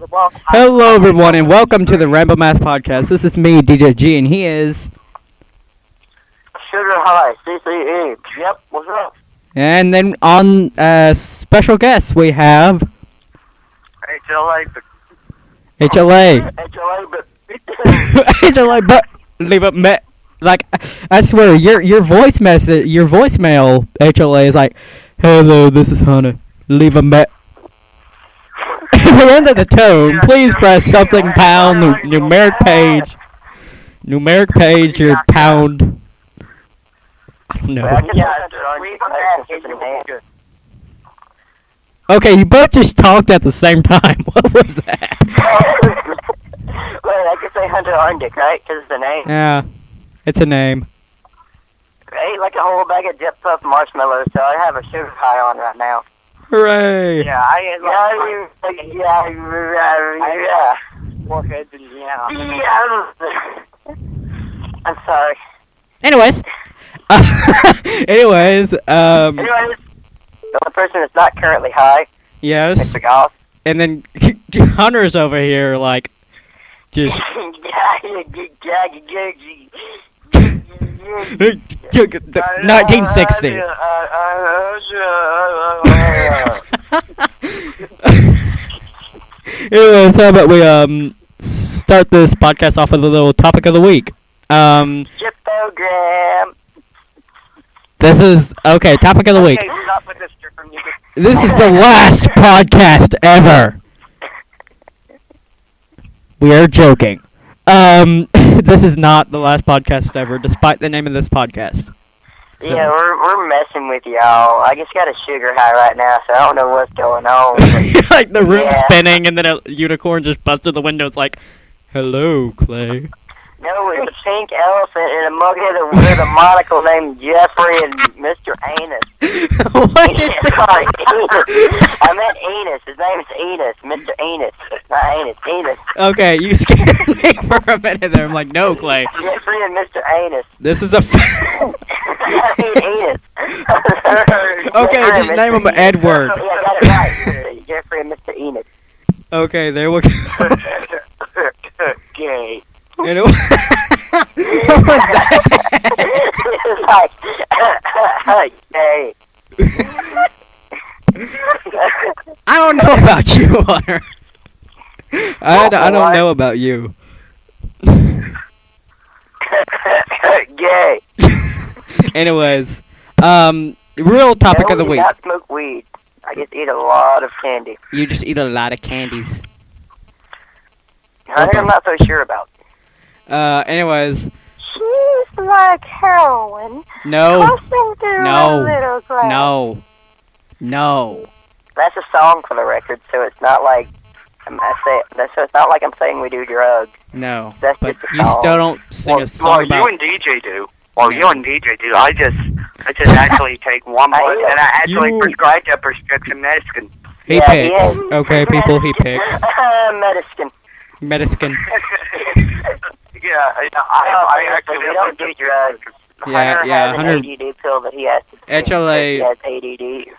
Hello, everyone, and welcome to the Rambo Math Podcast. This is me, DJ G, and he is. Sugar High, CCE. Yep, what's up? And then on uh, special guest, we have HLA, but HLA. HLA, but HLA, but leave it me. Like, I swear, your your voice message, your voicemail, HLA is like, "Hello, this is Hunter. Leave a me." At the end of the tone, please press something pound nu- numeric page. Numeric page, your pound. I don't know. yeah, we have his name. Okay, you both just talked at the same time. What was that? Wait, I could say Hunter Arndick, right? Because it's a name. Yeah, it's a name. I ate like a whole bag of dip puff marshmallows, so I have a sugar high on right now. Hooray! Yeah, I ate like yeah, you, yeah, yeah, yeah. Warheads and yeah. Yeah. I'm sorry. Anyways, anyways, um, Anyways, the person is not currently high yes, and then Hunter's over here like just. yeah, 1960. Anyways, how about we um start this podcast off with a little topic of the week? Um, this is okay. Topic of the week. Stop with this. This is the last podcast ever. We are joking. Um, this is not the last podcast ever, despite the name of this podcast. So- Yeah, we're we're messing with y'all. I just got a sugar high right now, so I don't know what's going on. like the room Yeah. spinning, and then a unicorn just busts through the window. It's like, "Hello, Clay." No, it's a pink elephant and a mughead with a monocle named Jeffrey and Mr. Anus. what is Sorry? Enos. I meant Enos. His name is Enos. Mr. Enos. Not Anus. Enos. Okay, you scared me for a minute there. I'm like, no, Clay. Jeffrey and Mr. Anus. This is a. I mean Enos. Okay, Jeffrey just name him Enos. Edward. Yeah, I got it right. Jeffrey and Mr. Enos. okay, there we go. Gay. You know- what was that? like, hey. I don't know about you, Hunter. I, I don't know about you. Gay. Anyways, um, real topic no, of the week. Not smoke weed. I just eat a lot of candy. You just eat a lot of candies. Hunter, I'm not so sure about. Uh, anyways, She's like heroin, no, No. little glass. no, no. That's a song for the record, so it's not like I'm, I say. That's so it's not like I'm saying we do drugs. No, That's but just a you song. still don't sing well, a song well, about. you and DJ do. Well, you and DJ do. I just, I just actually take one I- and I actually You- prescribe that prescription medicine. he Yeah, picks. is. Okay, people, he picks. Medicine. Medicine. yeah, I, I, I actually we don't do drugs. Yeah, Hunter yeah, has Hunter- an ADD pill that he has to take HLA He has ADD.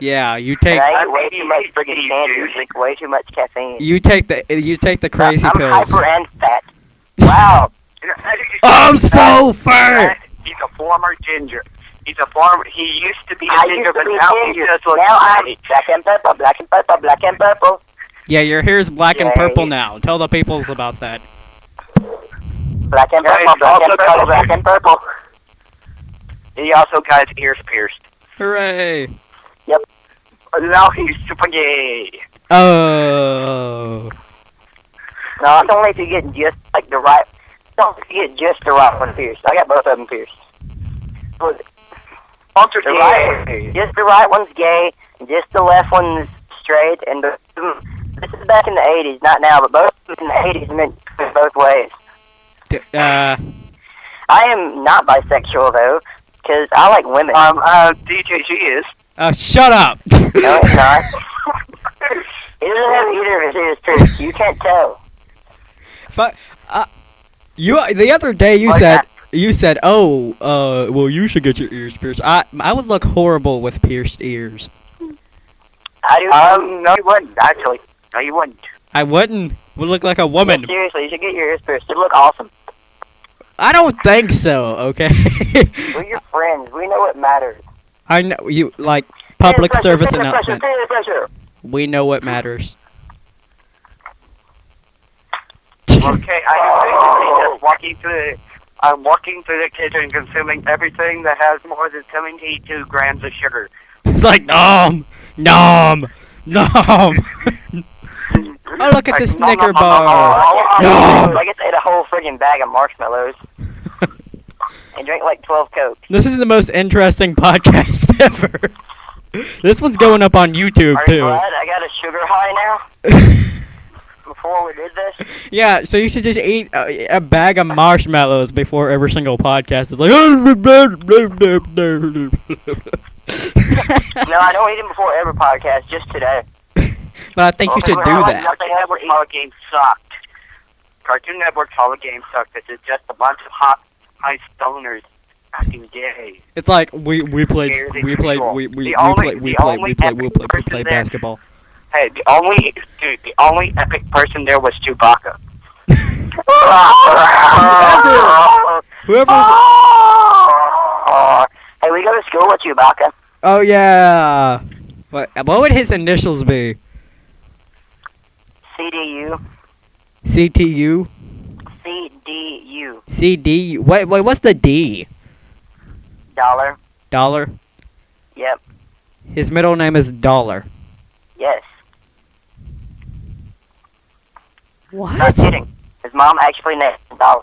Yeah, you take And I eat way too much ADD, freaking candy. dude. Drink way too much caffeine. you take the you take the crazy I'm pills. hyper and fat. Wow. I'm so fat. He's a former ginger. He's a former. He used to be a I ginger, but now ginger. he just looks Now I'm like black and purple, black and purple, black and purple. Yeah, your hair's black and purple now. Tell the peoples about that. Black and purple, it's black and purple, black and purple. he also got his ears pierced. Hooray! Yep. Now he's super gay. Oh. No, it's only if you get just like the right. Don't if get just the right one pierced. I got both of them pierced. But Ultra the right, just the right one's gay, just the left one's straight. And the, this is back in the '80s, not now, but both in the '80s meant it both ways. D- uh, I am not bisexual though, because I like women. Um, uh, DJ G is. uh, shut up. no, it's not. he doesn't have either of his ears pierced. You can't tell. Fu- uh, you the other day you Like said that. you said, "Oh, uh, well, you should get your ears pierced." I I would look horrible with pierced ears. I do. Um, no, you wouldn't actually. No, you wouldn't. I wouldn't. Would look like a woman. Seriously, you should get your ears pierced. They look awesome. I don't think so. Okay. We're your friends. We know what matters. I know you like public Peer service pressure, announcement. Pressure, pressure. We know what matters. Okay, I am basically just walking through the, I'm walking through the kitchen consuming everything that has more than 72 grams of sugar. It's like nom, nom, nom. oh look, it's a Snicker bar. nom. No. I guess I ate a whole friggin' bag of marshmallows and drank like 12 Coke. This is the most interesting podcast ever. This one's going up on YouTube Are you too. glad I got a sugar high now before we did this? yeah, so you should just eat a, a bag of marshmallows before every single podcast. It's like. Oh, no, I don't eat them before every podcast, just today. But I think you should do that. Cartoon Network Hall of Game sucked. Cartoon Network Hall of Game sucked. Is just a bunch of hot, high stoners acting gay. It's like we we played we played we we, we played we played we played we played we played basketball. Hey, the only dude, the only epic person there was Chewbacca. Whoever. hey, we go to school with Chewbacca. Oh yeah. What what would his initials be? CDU. CTU. CDU. CD. Wait wait. What's the D? Dollar. Dollar. Yep. His middle name is Dollar. Yes. What? Not kidding. His mom actually named Dollar.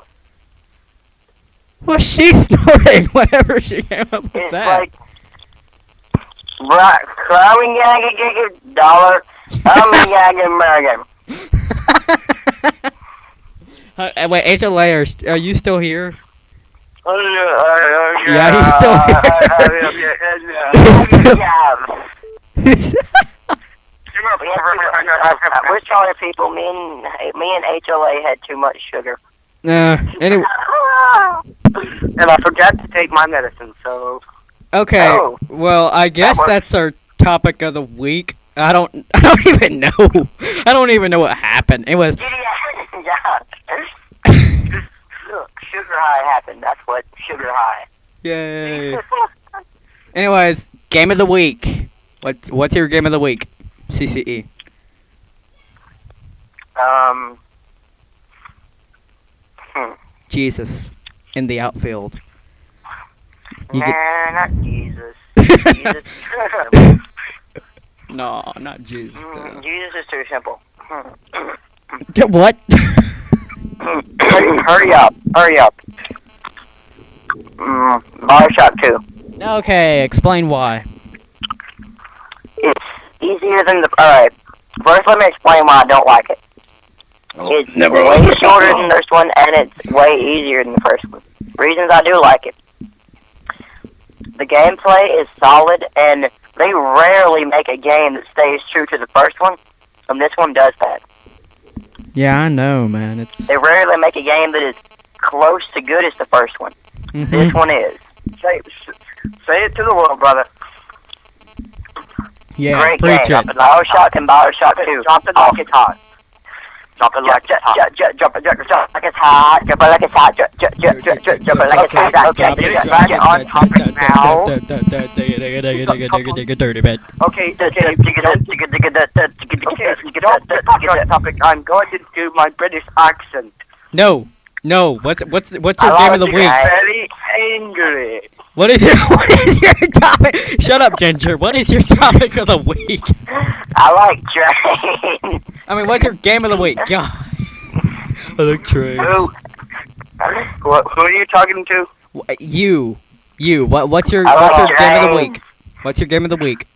Was she snorting whenever she came up with It's that? like right, crying yaga dollar. I'm a yaga murder. Uh, wait, HLA, are, st- are you still here? yeah, Yeah, he's still Yeah. We're telling people me and me and HLA had too much sugar. uh, anyway, and I forgot to take my medicine, so okay. Oh. Well, I guess works. that's our topic of the week. I don't. I don't even know. I don't even know what happened. It was. yeah. Look, sugar high happened. That's what sugar high. Yay. Anyways, game of the week. What's what's your game of the week? CCE. Um. Jesus in the outfield. You nah, not Jesus. Jesus. No, not Jesus. Mm, Jesus is too simple. what? hurry up, hurry up. Mm, Bioshock 2. okay, explain why. It's easier than the. Alright. First, let me explain why I don't like it. Oh, It's way shorter than the first one, and it's way easier than the first one. Reasons I do like it. The gameplay is solid, and they rarely make a game that stays true to the first one, and this one does that. Yeah, I know, man. It's They rarely make a game that is close to good as the first one. Mhm. This one is. say say it to the world, brother. yeah. Great preach game. it. Bioshock and Bioshock 2. Drop it like it's hot. Drop it like Jump, it's hot. jump, jump, jump, jump, jump, jump like it's hot. Jump it like it like jump, jump. on topic now. Okay, okay, don't, okay, don't get back on topic. I'm going to do my British accent. No, no. What's what's what's I your game of the you week? guys. Very angry. What is your what is your topic? Shut up, Ginger. What is your topic of the week? I like trains. I mean, what's your game of the week? God. I like trains. Who? What, who are you talking to? You, you. What what's your I what's like your game of the week? What's your game of the week?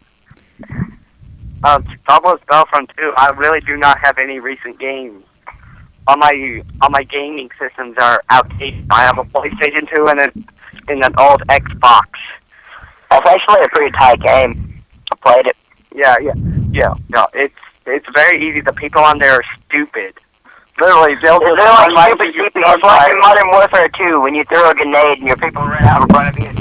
Um, Star Battlefront 2. I really do not have any recent games. All my all my gaming systems are outdated. I have a PlayStation 2 and an and an old Xbox. That's actually a pretty tight game. I played it. Yeah, yeah, yeah, yeah. It's it's very easy. The people on there are stupid. Literally, they'll just literally unlike stupid stupid. It's like in Modern Warfare 2 when you throw a grenade and your people run out in front of you.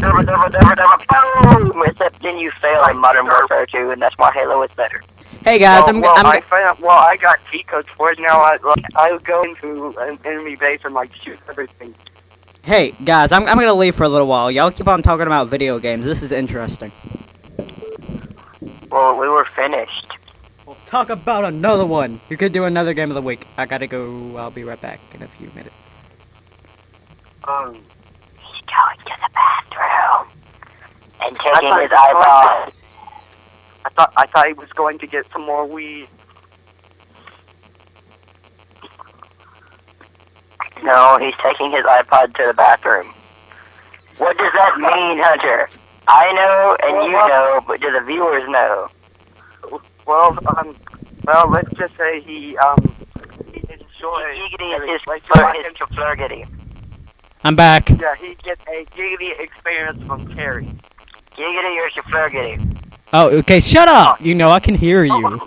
Boom! Except then you fail in Modern Warfare 2, and that's why Halo is better. Hey guys, well, I'm, well, I'm I found out, well, I got cheat codes for it now. I like, I would go into an enemy base and like shoot everything. hey guys, I'm I'm gonna leave for a little while. Y'all keep on talking about video games. This is interesting. Well, we were finished. We'll talk about another one. You could do another game of the week. I gotta go. I'll be right back in a few minutes. Um, He's going to the bathroom and taking his he was iPod. I thought I thought he was going to get some more weed. No, he's taking his iPod to the bathroom. What does that mean, Hunter? I know and you know, but do the viewers know? Well, um, well, let's just say he um he enjoys. Giggity is his, like, fleur- his flirgity. I'm back. Yeah, he gets a giggity experience from Carrie. Giggity or flirgity? Oh, okay. Shut up. You know I can hear you.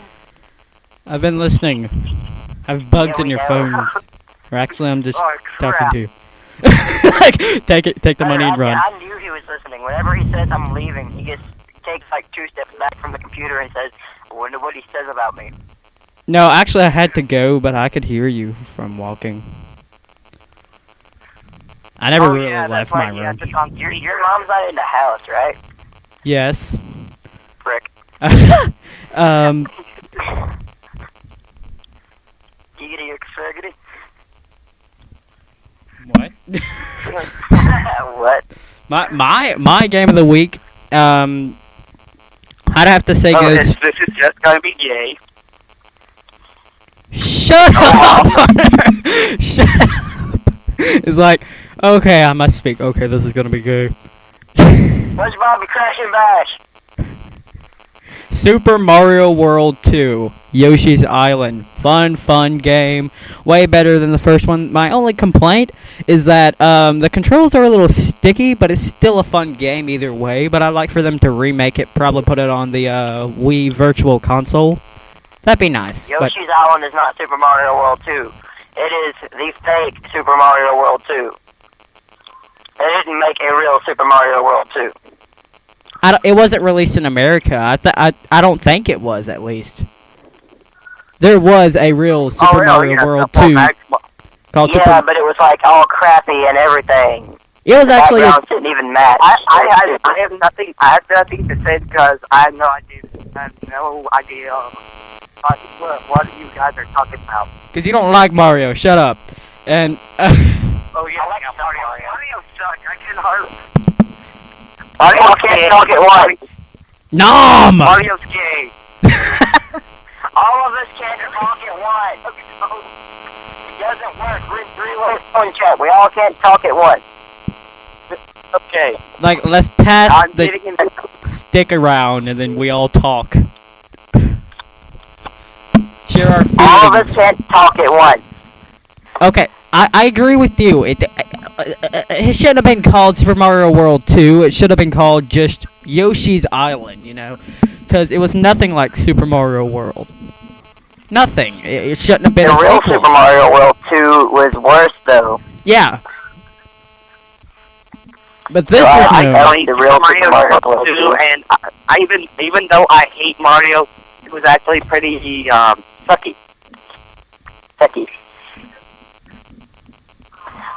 I've been listening. I have bugs in your go. phones. Or actually, I'm just Oh talking to you. like, take it, take the money and run. I knew he was listening. Whenever he says I'm leaving, he just takes like two steps back from the computer and says, I wonder what he says about me. No, actually, I had to go, but I could hear you from walking. I never oh, really yeah, left my. Yeah, room. Your, your mom's not in the house, right? Yes. Frick. um. Giggity or? What? what? My my my game of the week. Um. I'd have to say Oh, goes. this, this is just gonna be gay. Shut up! Shut up! It's like, okay, I must speak. Okay, this is gonna be good. What's Bobby Crash and Bash? Super Mario World 2, Yoshi's Island. Fun, fun game. Way better than the first one. My only complaint is that um, the controls are a little sticky, but it's still a fun game either way. But I'd like for them to remake it, probably put it on the uh, Wii Virtual Console. That'd be nice. Yoshi's Island is not Super Mario World 2. It is the fake Super Mario World 2. They didn't make a real Super Mario World 2. I don't- it wasn't released in America. I, th- I I don't think it was at least. There was a real Super oh, Mario yeah, World well, 2 called yeah, Super. but it was like all crappy and everything. It was actually a, didn't even match. I, I, I, I have nothing. I have nothing to say because I have no idea. I have no idea what, what, what you guys are talking about. because you don't like Mario. Shut up. And uh, Oh yeah, I like yeah, Mario. Mario. Mario sucks. I can hardly. Mario can't talk at once. nom. Mario's gay. All of us can't talk at once. It doesn't work. We're three-way phone chat. We all can't talk at once. Okay, like let's pass I'm the stick around and then we all talk. Share our feelings. All of us can't talk at once. Okay, I, I agree with you. It, it shouldn't have been called Super Mario World 2. It should have been called just Yoshi's Island, you know? Because it was nothing like Super Mario World. Nothing. It, it shouldn't have been The a real sequel. Super Mario World 2 was worse, though. Yeah. But this I- is I new. like the real Mario Super Mario World World 2, 2. and I, I even even though I hate Mario, it was actually pretty um sucky. Sucky.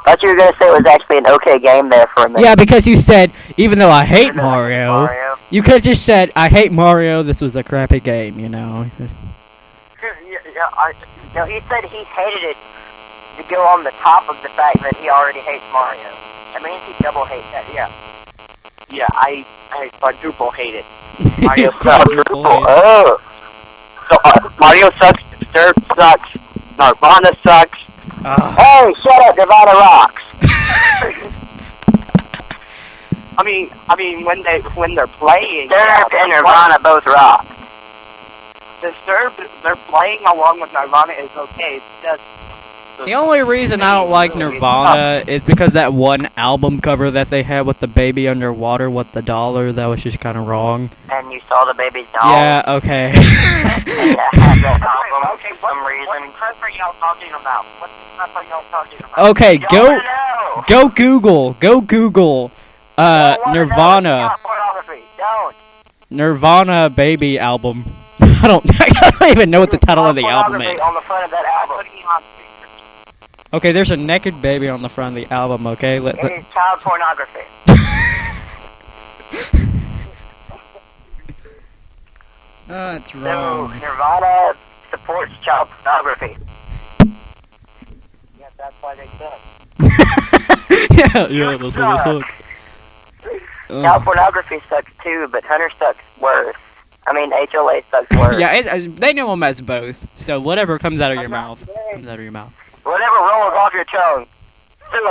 Thought you were gonna say it was actually an okay game there for a minute. Yeah, because you said, even though I hate Mario, Mario. you could have just said, I hate Mario, this was a crappy game, you know? yeah, yeah, I, No, he said he hated it to go on the top of the fact that he already hates Mario. That means he double hates that, yeah. yeah, I I quadruple hate it. Mario Quadruple. Oh. So uh, Mario sucks, Disturb sucks, Nirvana sucks. Ah. Hey, shut up, Nirvana rocks. I mean, I mean when they when they're playing, Disturbed and Nirvana both rock. Disturbed, they're playing along with Nirvana is okay. It's just The only reason I don't like Nirvana is because that one album cover that they had with the baby underwater with the dollar, that was just kind of wrong. And you saw the baby's doll. Yeah, okay. some reason. what crap are y'all talking about? What crap are y'all talking about? okay, go go Google. Go Google uh Don't wanna know Nirvana about pornography. Don't. Nirvana baby album. I don't. I don't even know what the title of the album is. On the front of that album. Okay, there's a naked baby on the front of the album. Okay, let, It is child pornography. That's So wrong. Nirvana supports child pornography. Yeah, that's why they suck. yeah, yeah, that's what I suck. thought. Child Uh, pornography sucks too, but Hunter sucks worse. I mean, HLA sucks worse. yeah, it, they know them as both. So whatever comes out of your mouth comes out of your mouth. Whatever rolls off your tongue. Come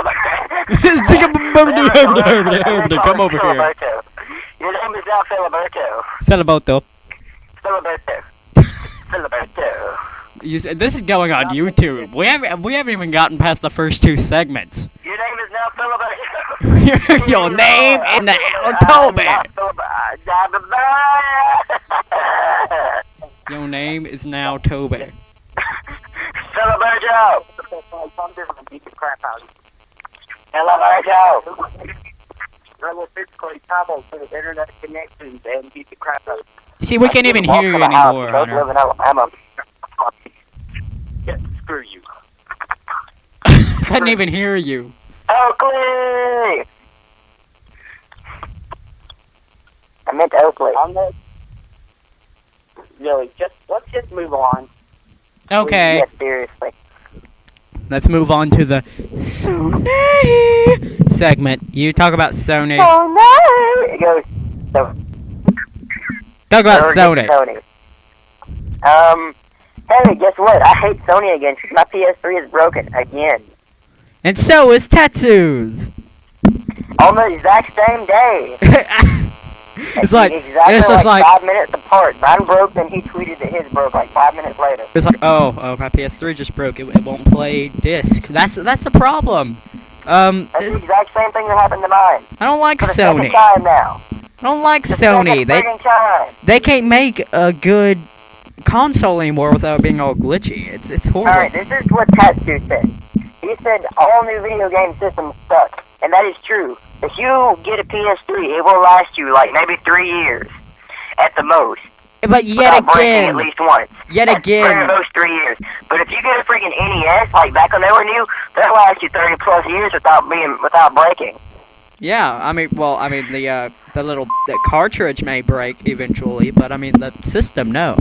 over here. Your name is now Filiberto. Celeboto. Filiberto. Filiberto. You said this is going on YouTube. We haven't we haven't even gotten past the first two segments. Your name is now Filiberto. your, your name in the Toby. Your name is now Toby. Filiberto. Filiberto. I will physically travel to the internet connections and beat the crap out of See, we can't even hear you anymore, Both Hunter. live in Alabama. Yeah, screw you. Couldn't even hear you. Oakley! I meant Oakley. I'm not. Really, just let's just move on. Okay, Yes, seriously. Let's move on to the Sony segment. You talk about Sony. Oh no! It goes. So, Talk about Sony. Sony. Um, hey, guess what? I hate Sony again. my PS3 is broken again. And so is Tatsu's. On the exact same day. it's like exactly it's just like five minutes apart. Mine broke, then he tweeted that his broke like five minutes later. it's like oh oh my PS3 just broke. It, it won't play disc. That's that's the problem. Um, That's the exact same thing that happened to mine. I don't like For the Sony. time now. I don't like The Sony. They time. they can't make a good console anymore without being all glitchy. It's it's horrible. Alright, this is what Tatsu said. He said all new video game systems suck. And that is true. If you get a PS3, it will last you like maybe three years. At the most. But yet breaking at least once. yet At very again, most three years. But if you get a freaking NES, like back when they were new, they'll last you 30 plus years without being, without breaking. yeah. I mean, well, I mean the uh the little the cartridge may break eventually, but I mean the system no.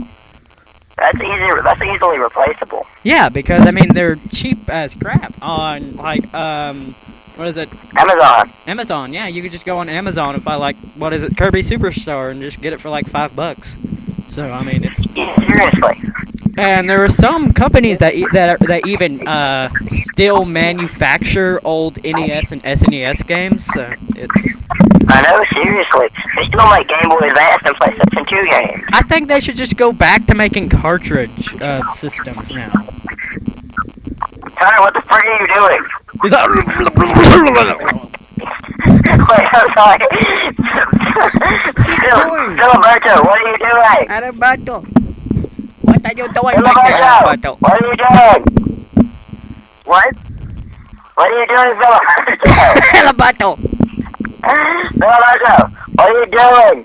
That's easy, that's easily replaceable. Yeah, because I mean they're cheap as crap on like um what is it Amazon. Amazon? Yeah, you could just go on Amazon and buy like what is it Kirby Superstar and just get it for like five bucks. So I mean it's Seriously. and there are some companies that e- that are, that even uh still manufacture old NES and SNES games. So it's I know, seriously. They still make Game Boy Advance and PlayStation 2 games. I think they should just go back to making cartridge uh, systems now. Connor, what the frick are you doing? Is that- Wait, I'm sorry. Phil, doing? Filiberto, what are you doing? Alberto, what are you doing Filiberto, what are you doing? What? What are you doing, Filiberto? Alberto. Filiberto, what are you doing?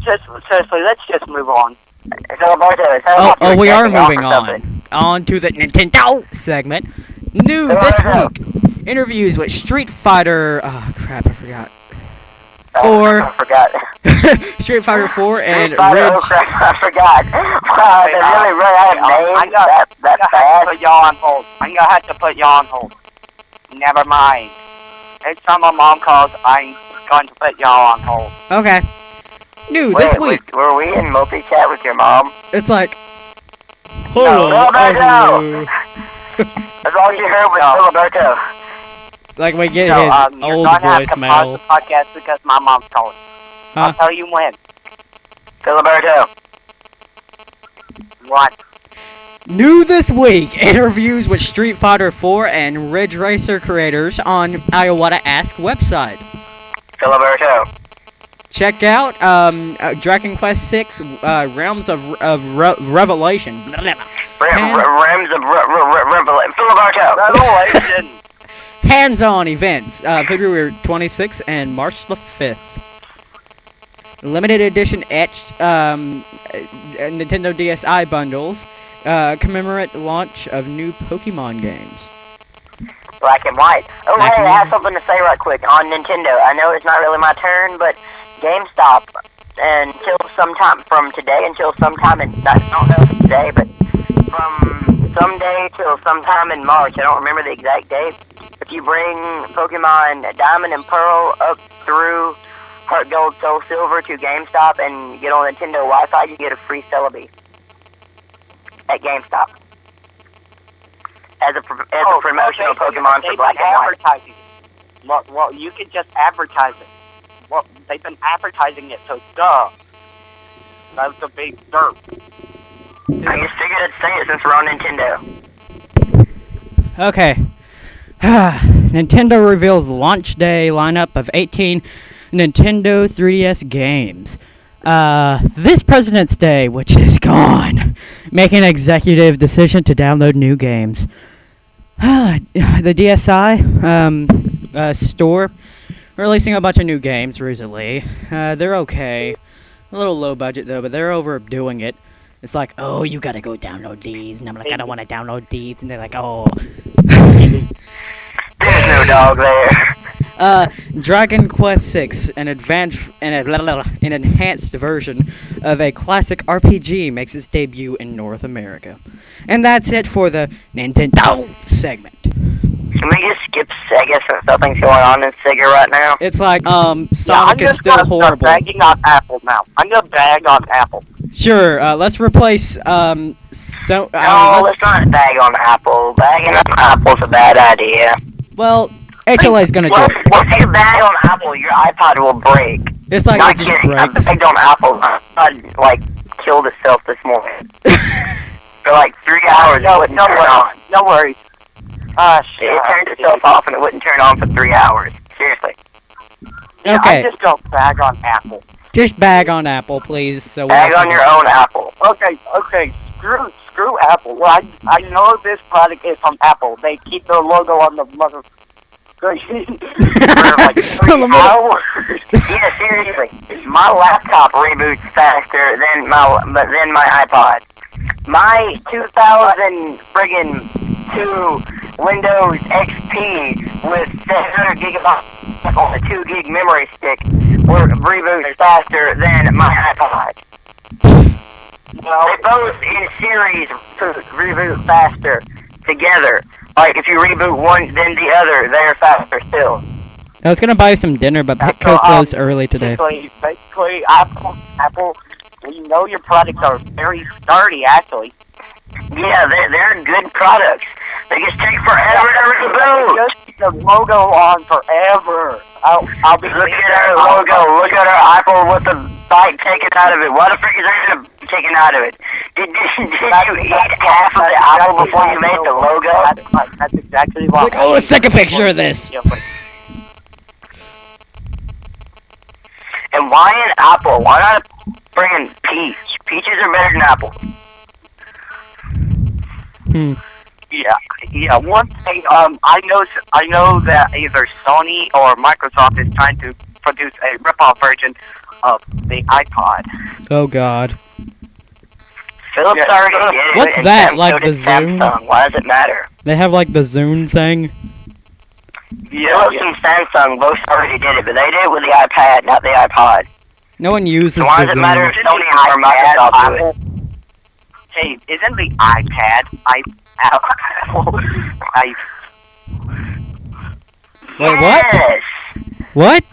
Just seriously, let's just move on. Filiberto, it Oh, oh, we are moving or something. On. On to the Nintendo segment. New this week. Interviews with Street Fighter. Oh crap, I forgot. Oh, Four. I forgot. Street Fighter 4 and Street Fighter, Ridge. Oh crap, I forgot. Wow, they really run out of I names got- that, that I'm gonna have to put y'all on hold. I'm gonna have to put y'all on hold. Never mind. Next time my mom calls, I'm going to put y'all on hold. Okay. New Wait, this week. wait, were we in multi-chat with your mom? It's like. No, Hello. Roberto. hello. As long as you heard with Filiberto. It's like we get So, his um, old going to have to pause the voicemail. podcast because my mom's calling. Huh? I'll tell you when. Filiberto. What? New this week. Interviews with Street Fighter 4 and Ridge Racer creators on Iwata Ask website. Filiberto. Check out um, uh, Dragon Quest VI uh, Realms of, of Re- Revelation. Blah, blah, blah. Rim, Hands- rims of r- r- r- Revelation. Filiberto. Revelation. Hands-on events, uh, February 26th and March the 5th. limited edition etched um, uh, Nintendo DSi bundles uh, commemorate launch of new Pokemon games. Black and white. Oh, Black hey, I have something to say right quick on Nintendo. I know it's not really my turn, but GameStop until sometime from today until sometime in I don't know if today, but from someday till sometime in March. I don't remember the exact date. If you bring Pokemon Diamond and Pearl up through Heart Gold, Soul Silver to GameStop and get on Nintendo Wi-Fi, you get a free Celebi at GameStop as a as Oh, a promotional okay, Pokemon for Black and White. Well, well, you can just advertise it. Well, they've been advertising it, so duh. That's a big dirt. I just figured I'd say it since we're on Nintendo. Okay. Nintendo reveals launch day lineup of 18 Nintendo 3DS games. Uh, this President's Day, which is gone, make an executive decision to download new games. the DSi um, uh, store releasing a bunch of new games recently. Uh, they're okay. A little low budget though, but they're overdoing it. It's like, oh, you gotta go download these, and I'm like, I don't want to download these, and they're like, oh, There's no dog there. Uh, Dragon Quest VI, an advanced, an, blah, blah, blah, an enhanced version of a classic RPG, makes its debut in North America. And that's it for the Nintendo segment. Can we just skip Sega since nothing's going on in Sega right now? It's like, um, Sonic Yeah, I'm is still gonna horrible. bagging on Apple now. I'm gonna bag on Apple. Sure, uh, let's replace, um, so, No, uh, let's not bag on Apple. Bagging on Apple's a bad idea. well, HLA's gonna Well, do it. well, if you bag on Apple, your iPod will break. It's like not it just kidding. I breaks. bagged on Apple. My iPod, like, killed itself this morning. For like three hours, No, wouldn't no turn worries. On. No worries. Ah, It turned itself off and it wouldn't turn on for three hours. Seriously. Yeah, Okay. I just don't bag on Apple. Just bag on Apple, please. So we Bag don't on your own Apple. Okay, okay. Screw, screw Apple. Well, I, I know this product is from Apple. They keep their logo on the mother. for like three On the mother- hours. Yeah, seriously. My laptop reboots faster than my but than my iPod. My 2000 friggin' two Windows XP with 700 gigabytes on a 2 gig memory stick were reboots faster than my iPod. Well, They both in series reboot faster together. Like if you reboot one, then the other, they're faster still. I was gonna buy some dinner, but Petco all, um, closed early today. basically, basically, Apple, Apple, we know your products are very sturdy, actually. Yeah, they're, they're good products. They just take forever to reboot. Just keep the logo on forever. I'll, I'll be Look at our logo. Look at our Apple with the bite taken out of it. Why the frick is there taken out of it? Did, did, did you eat half of the apple before you made the logo? That's, that's exactly what. Like, oh, let's take a picture of this. And why an apple? Why not a friggin' peach? Peaches are better than apples. Hmm. Yeah, yeah. One thing, um, I know, I know that either Sony or Microsoft is trying to produce a rip-off version of the iPod. Oh God. Philips Yeah. already did it. What's and that, so like the Zune? Samsung. Why does it matter? They have like the Zune thing. Yeah, Philips and Samsung both already did it, but they did it with the iPad, not the iPod. No one uses So why the does it matter if Sony or Microsoft do it? Hey, isn't the iPad I Apple? I Wait, what? Yes. What?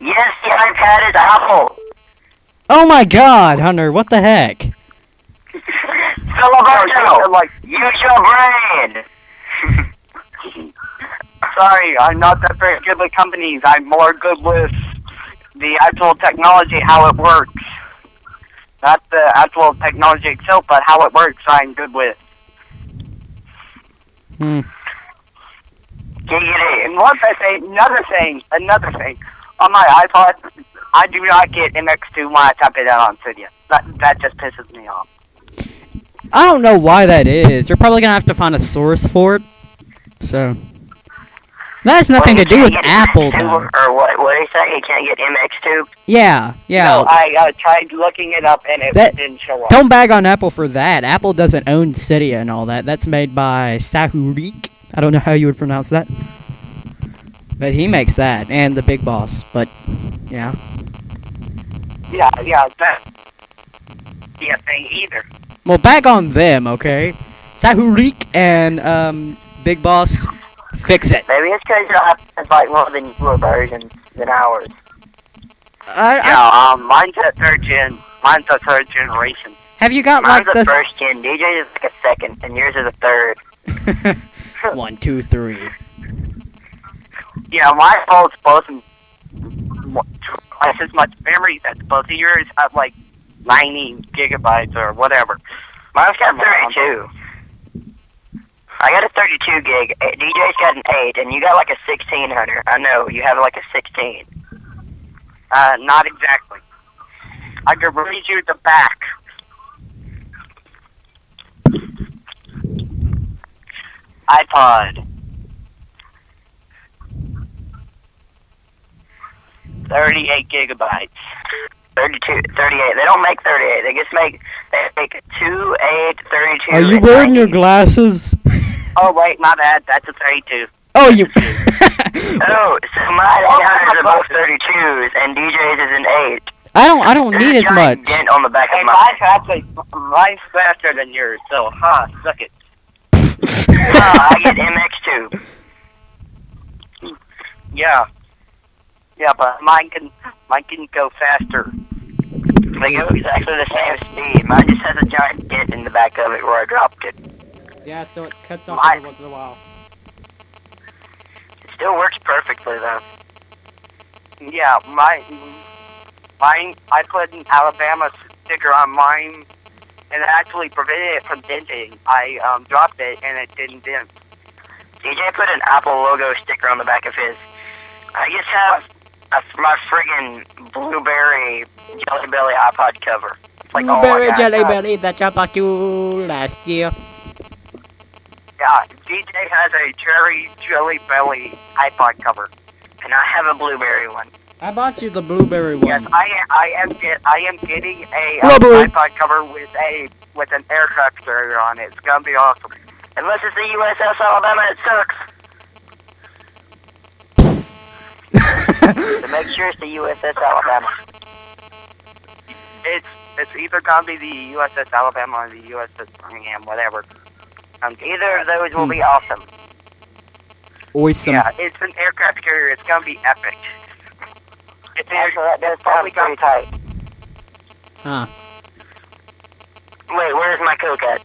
Yes, the iPad is Apple. Oh my God, Hunter! What the heck? Filiberto, like use your brain. sorry, I'm not that very good with companies. I'm more good with the actual technology, how it works. Not the actual technology itself, but how it works. I'm good with. Hmm. And one thing, another thing, another thing. On my iPod, I do not get MX2 when I type it out on Cydia. That that just pisses me off. I don't know why that is. You're probably gonna have to find a source for it. So That has nothing to Well, he do with Apple, MX2, though. Or what? What he say? He can't get MX2. Yeah, yeah. No, I uh, tried looking it up and it That- didn't show up. Don't bag on Apple for that. Apple doesn't own Cydia and all that. That's made by Sahurik. I don't know how you would pronounce that. But he makes that, and the big boss. But, yeah. Yeah, yeah, that. Yeah, thing either. Well, bag on them, okay? Sahurik and, um, Big Boss, fix it. Maybe it's because your iPad's like one of the newer versions than ours. I, I, Yeah, um, mine's a third gen. Mine's a third generation. have you got, Mine's like, the first gen. DJ is like a second, and yours is a third. One, two, three. Yeah, mine holds both twice as much memory as both of yours have like 90 gigabytes or whatever. Mine's got 32. I got a 32 gig. DJ's got an 8, and you got like a 16, Hunter. I know, you have like a 16. Uh, not exactly. I could read you the back. iPod. 38 gigabytes. 32, 38. They don't make 38. They just make, they make 2, 8, 32. Are you wearing your glasses? Oh, wait, my bad. That's a 32. Oh, you... Oh, so mine Oh, 800 are my both 32s, and DJ's is an 8. I don't, I don't There's need a as giant much. dent on the back Hey, of mine. mine's actually, mine's faster than yours, so, huh, suck it. No, uh, I get MX2. Yeah. Yeah, but mine can, mine can go faster. They go exactly the same speed. Mine just has a giant dent in the back of it where I dropped it. Yeah, so it cuts off every once in a while. It still works perfectly though. Yeah, my, mine, I put an Alabama sticker on mine, and it actually prevented it from denting. I um, dropped it, and it didn't dent. DJ put an Apple logo sticker on the back of his. I just have a, my friggin' blueberry Jelly Belly iPod cover. Like Blueberry jelly belly that I bought you last year. Yeah, DJ has a cherry jelly belly iPod cover. And I have a blueberry one. I bought you the blueberry one. Yes, I I am get I am getting a um, Blueberry. iPod cover with a with an aircraft carrier on it. It's gonna be awesome. Unless it's the USS Alabama, it sucks. So make sure it's the USS Alabama. It's it's either gonna be the USS Alabama or the USS Birmingham, whatever. Um, Either of those will be Hmm. awesome. awesome. Yeah, it's an aircraft carrier. It's gonna be epic. It's Actually, that does probably sound pretty gonna- tight. Huh. Wait, where's my Coke at?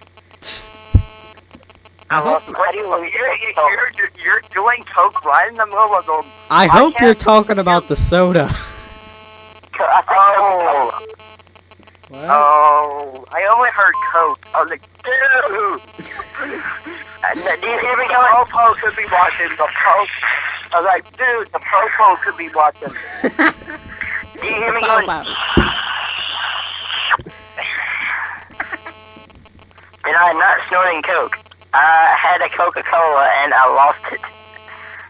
I hope, What do you You're, you're, you're, you're doing coke right in the middle of the. I I hope can't- you're talking about the soda. Oh, What? Oh, I only heard coke. I was like, dude. do you hear me The going? popo could be watching. The pope. I was like, dude, the popo could be watching. Do you hear me going? And I'm not snorting Coke. I had a Coca-Cola and I lost it.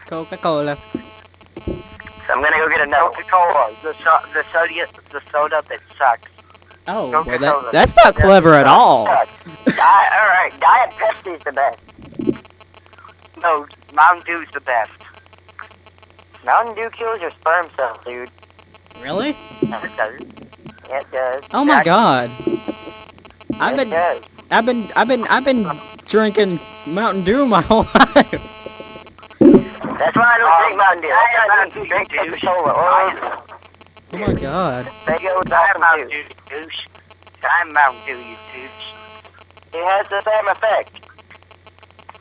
Coca-Cola. So I'm gonna go get another. Coca-Cola, the so- the soda, the soda that sucks. Oh, well, Coca-Cola. that, that's not clever at all. Diet, alright, Diet Pepsi's the best. No, Mountain Dew's the best. Mountain Dew kills your sperm cells, dude. Really? Yeah, it does. It does. Oh my Jack- god. I've been, does. I've been, I've been, I've been drinking Mountain Dew my whole life. That's why I don't Um, drink Mountain Dew. That's why I Mountain don't Dew, drink dude. Coca-Cola. Or Oh my god. they go I'm Mountain Dew. You douche. I'm Mountain Dew, you douche. It has the same effect.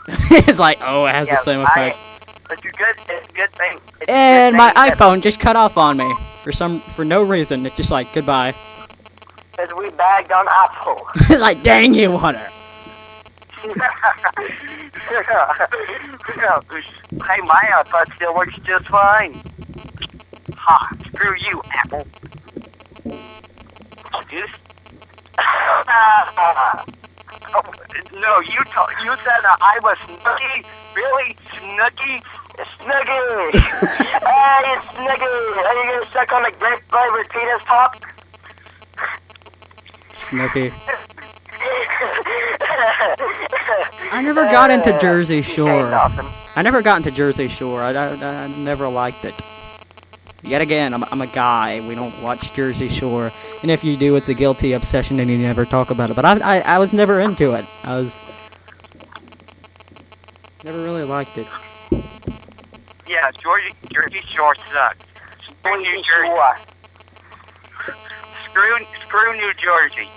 it's like, oh, it has Yeah, the same effect. I-. It's a good, it's a good thing. It's good And thing my that- iPhone just cut off on me for some, for no reason. It's just like goodbye. Because we bagged on Apple. it's like, dang you, Hunter. hey, my iPod still works just fine. Ha! Screw you, Apple. Juice. Oh, no, you to- you said that I was Snooki. Really, Snooki? Snuggie! hey, it's Snuggie! Are you gonna suck on the grape flavored penis top? Snooki. I never got into Jersey Shore. Awesome. I never got into Jersey Shore. I, I, I never liked it. Yet again, I'm, I'm a guy. We don't watch Jersey Shore. And if you do, it's a guilty obsession and you never talk about it. But I, I, I was never into it. I was... Never really liked it. Yeah, Jersey, Jersey Shore sucks. Screw New Jersey. Screw, screw New Jersey.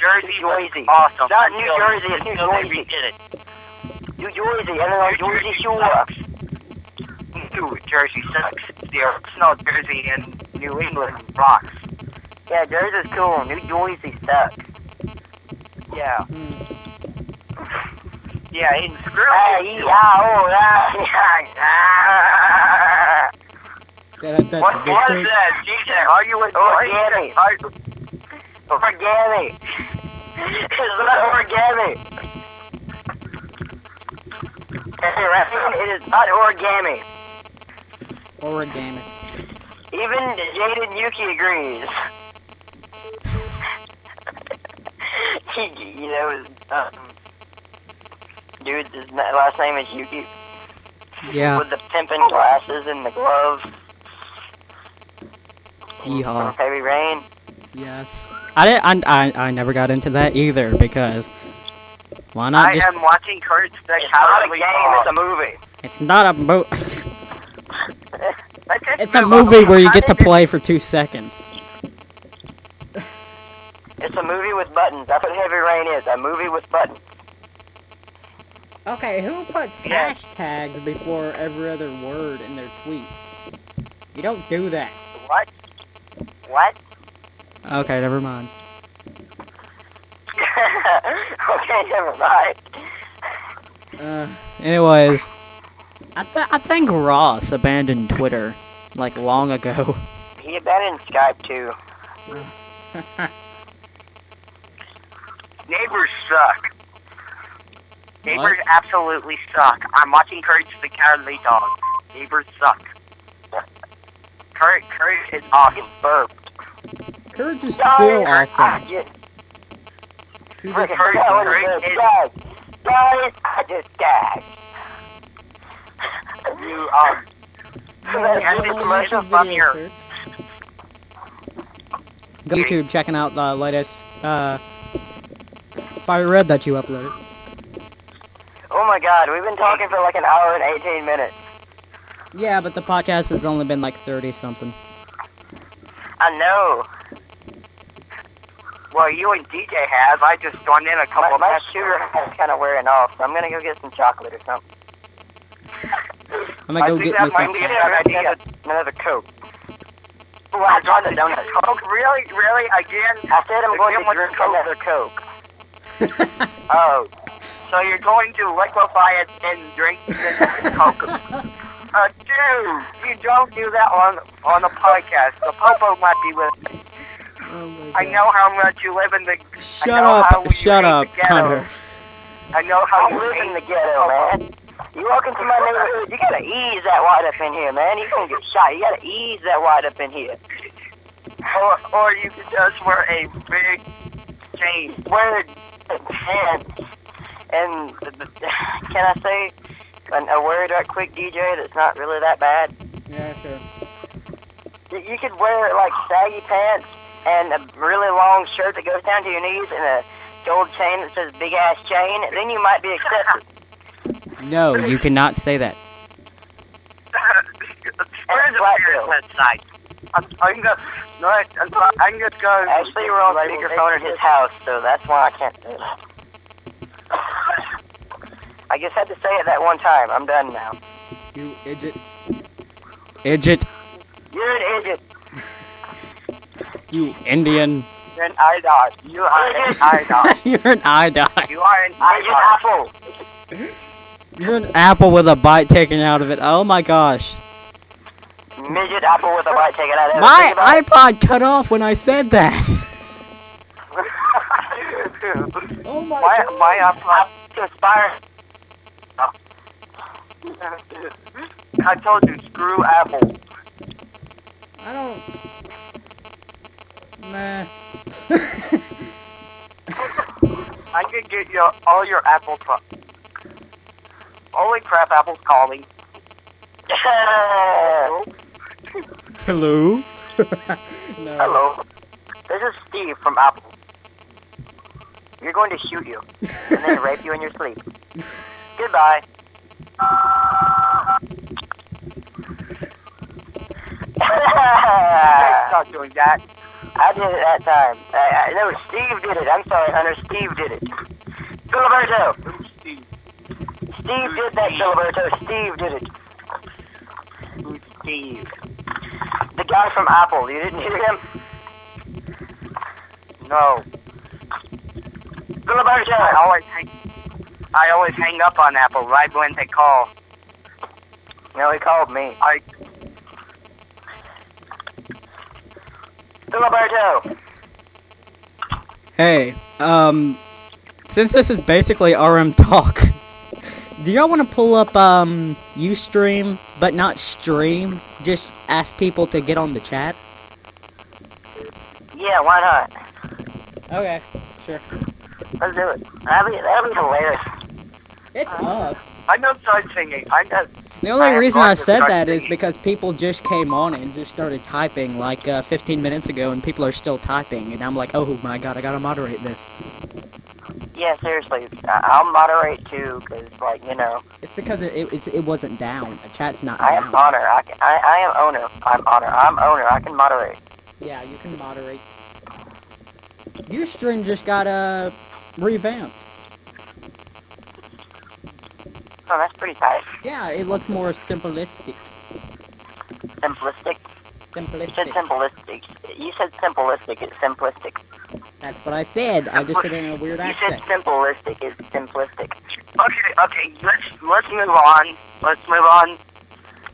Jersey was Jersey. awesome. Not New Jersey, it's New Jersey. redid it. New Jersey, and then New Jersey Jersey Shore. Sucks. New Jersey sucks. The original Jersey and New England rocks. Yeah, Jersey's cool. New Jersey sucks. Yeah. Hmm. Yeah, and screw Hey, New yeah, oh, yeah, yeah. That, What was that? DJ, are you with Organic. Oh, are you, Organic. It's not organic. Hey, it is not organic. Organic. Even Jaden Yuki agrees. he, you know, his, um, dude, his last name is Yuki. Yeah. With the pimping glasses and the glove Yeehaw. Heavy Rain. Yes. I, didn't, I, I, I never got into that either because why not I just... am watching Kurt's. the It's not a game, it's a movie. It's not a mo- Let's It's a movie where you get to play for two seconds. It's a movie with buttons. That's what Heavy Rain is, a movie with buttons. Okay, who puts Yeah. hashtags before every other word in their tweets? You don't do that. What? What? Okay, never mind. okay, never mind. Uh, anyways, I, th- I think Ross abandoned Twitter like long ago. He abandoned Skype too. Neighbors suck. Neighbors What? absolutely suck. I'm watching Courage the Cowardly Dog. Neighbors suck. Courage, Courage is awesome. Burp. Courage is Guys, still I awesome. just He Courage- that was Courage is- Guys, guys, I just gagged. You, um, That's Yeah, the commercial commercial from your- Go YouTube checking out the latest uh, Fire Red that you uploaded. Oh my god, we've been talking for like an hour and 18 minutes. Yeah, but the podcast has only been like 30 something. I know. well, you and DJ have. I just joined in a My, couple of my sugar is kind of wearing off, so I'm gonna go get some chocolate or something. I'm gonna I go think get that me some. might be a Yeah, good idea. another, another Coke. Oh, I got the donut. Coke, really? Really? Again? I said I'm going Again to with drink Coke. another Coke. Oh. So you're going to liquefy it and drink the Coke. Uh, dude, you don't do that on on the podcast. The popo might be with. Oh my I God. know how much you live in the. Shut know how up! you Shut hate up, the ghetto. Hunter. I know how you live in the ghetto, man. You walk into my neighborhood, you gotta ease that white up in here, man. You're gonna get shot. You gotta ease that white up in here. Or, or you could just wear a big chain. Wear pants. And the, the, can I say an, a word right quick, DJ, that's not really that bad? Yeah, sure. You, you could wear like saggy pants and a really long shirt that goes down to your knees and a gold chain that says big ass chain. Then you might be accepted. No, you cannot say that. Where's the Black spirit Bill. website? I'm, I can go. No, I, I can just go. Actually, we're on speakerphone at his house, so that's why I can't do it. I just had to say it that one time. I'm done now. You idiot. Idiot. You're an idiot. You Indian. You're an idol. You are an idol. You're an eye dye. You are an Midget idol. apple. You're an apple with a bite taken out of it. Oh my gosh. Midget apple with a bite taken out of it. My Think about it. iPod cut off when I said that. Oh my my my uh, To aspire. I told you, screw Apple. I don't. Nah. I could get your all your Apple pro- Holy crap, Apple's calling. Hello. no. Hello. This is Steve from Apple. You're going to shoot you and then rape you in your sleep. Goodbye. Stop doing that. I did it that time. I, I, no, Steve did it. I'm sorry, Hunter. Steve did it. Filiberto. Who's Steve? Steve did that, Filiberto. Steve did it. Who's Steve? The guy from Apple. You didn't hear him? No. I always hang. I always hang up on Apple right when they call. No, he called me. I Filiberto. Hey, um, since this is basically RM talk, do y'all want to pull up um UStream but not stream? Just ask people to get on the chat. Yeah, why not? Okay, sure. Let's do it. That'll be, that'll be hilarious. It's up. I know start singing. I know. The only I reason I said that is singing. because people just came on and just started typing like uh, 15 minutes ago, and people are still typing, and I'm like, oh my god, I gotta moderate this. Yeah, seriously. I'll moderate too, because, like, you know, It's because it it, it's, it wasn't down. The chat's not I am down. honor. I, can, I, I am owner. I'm honor. I'm owner. I can moderate. Yeah, you can moderate. Your stream just got uh revamped. Oh, that's pretty tight. Yeah, it looks more simplistic. Simplistic. You said Simplistic. simplistic. You said simplistic. It's simplistic. That's what I said. I just said it in a weird You said simplistic. It's simplistic. Okay, okay. Let's let's move on. Let's move on.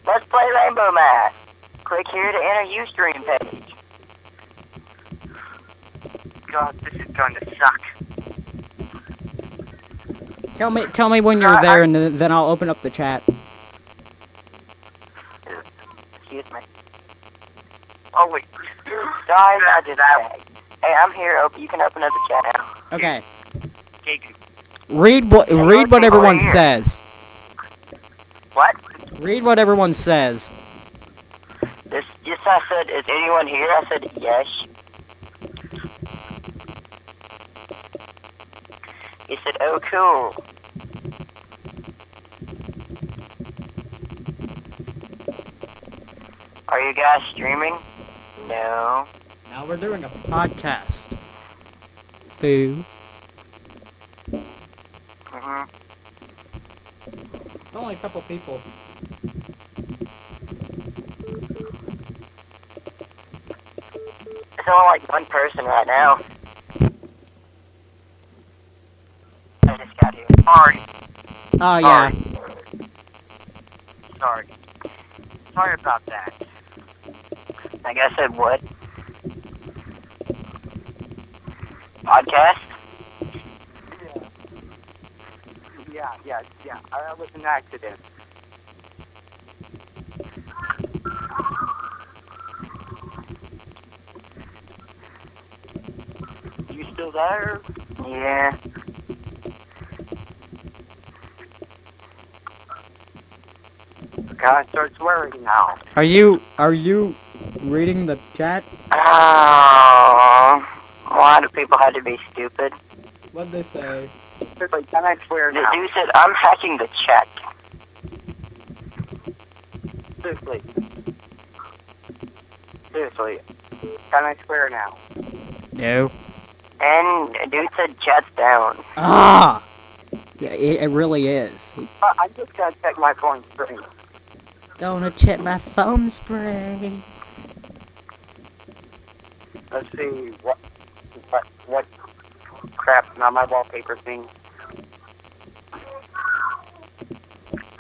Let's play Rainbow Math. Click here to enter Ustream page. God, this is going to suck. Tell me, tell me when you're uh, I- there, and then then I'll open up the chat. Excuse me. Oh wait. Guys, I did that. Hey, I'm here. Open. You can open up the chat now. Okay. Read what read what everyone says. What? Read what everyone says. This, yes, I said, is anyone here? I said, yes. He said, oh, cool. Are you guys streaming? No. Now we're doing a podcast. Boo. hmm It's only a couple people. It's only like one person right now. I just got here. Sorry. Oh yeah. Sorry. Sorry about that. Like guess it would. Podcast? Yeah, yeah, yeah. Uh, That was an accident. You still there? Yeah. God, starts swearing now. Are you are you reading the chat? Oh, lot of people had to be stupid? What'd they say? Seriously, can I swear The dude said, I'm hacking the chat. Seriously. Seriously. Can I swear now? No. And the dude said, chat's down. Ah. Yeah, it, it really is. Uh, I just gotta check my phone screen. Gonna check my phone spray let's see what what what crap not my wallpaper thing.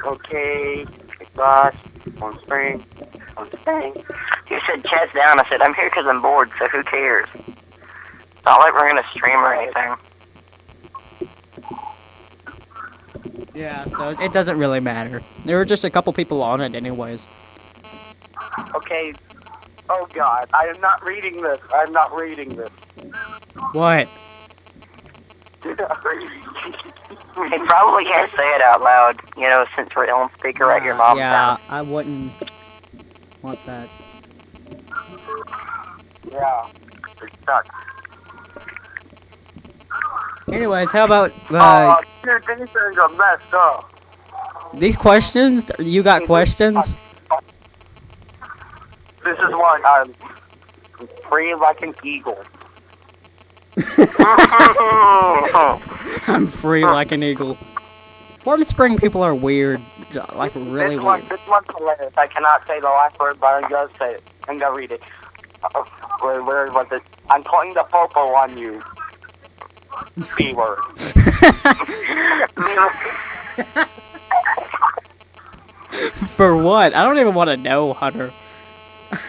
Okay, boss, on spring, on spring. You said chat's down. I said I'm here because I'm bored. So who cares? It's not like we're gonna stream or anything. Yeah, so it doesn't really matter. There were just a couple people on it, anyways. Okay, Oh God, I am not reading this. I'm not reading this. What? He probably can't say it out loud, you know, since we're on speaker at your mom's yeah, house. I wouldn't want that. yeah, it sucks. Anyways, how about Oh, uh, dude, things are messed up. these questions? You got questions? One. I'm free like an eagle. I'm free like an eagle. Formspring people are weird, like really this one, weird. this one's hilarious. I cannot say the last word, but I'm gonna say it. I'm gonna read it. Uh, where, where was it? I'm putting the popo on you. B word. For what? I don't even want to know, Hunter.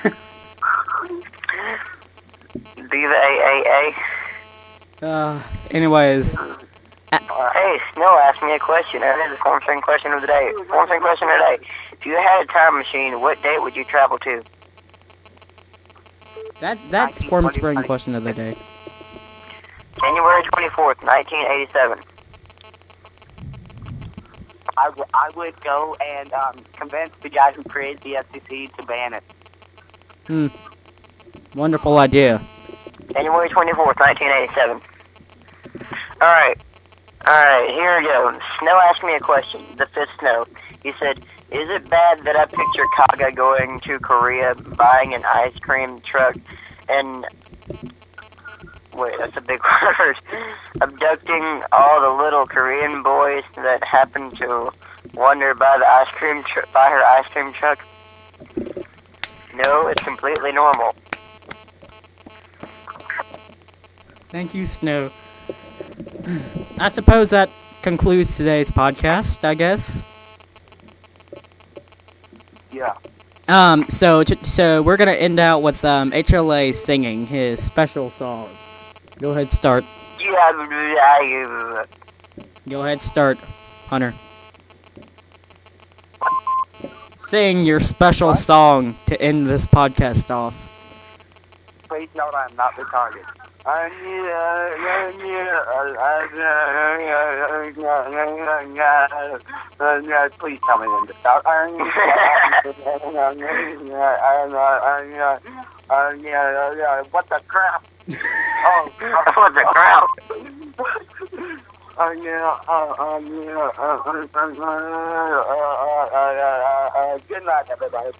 Be the AAA. Uh, anyways, Hey, Snow asked me a question. That is the Formspring question of the day. Formspring question of the day. If you had a time machine, what date would you travel to? that that's Formspring question of the day. January 24th, 1987. I, w- I would go and um, convince the guy who created the FCC to ban it. Hmm. Wonderful idea. January 24th, 1987. Alright. Alright, here we go. Snow asked me a question. The fifth Snow. He said, Is it bad that I picture Kaga going to Korea, buying an ice cream truck, and. Wait, that's a big word. Abducting all the little Korean boys that happen to wander by the ice cream tr- by her ice cream truck? No, it's completely normal. Thank you, Snow. I suppose that concludes today's podcast. I guess. Yeah. Um. So t- so we're gonna end out with um HLA singing his special song. Go ahead, start. Yeah, Go ahead, start, Hunter. Sing your special song to end this podcast off. Please note I am not они, они, please tell me when to stop. what the crap? Oh, what the crap? Good night, everybody.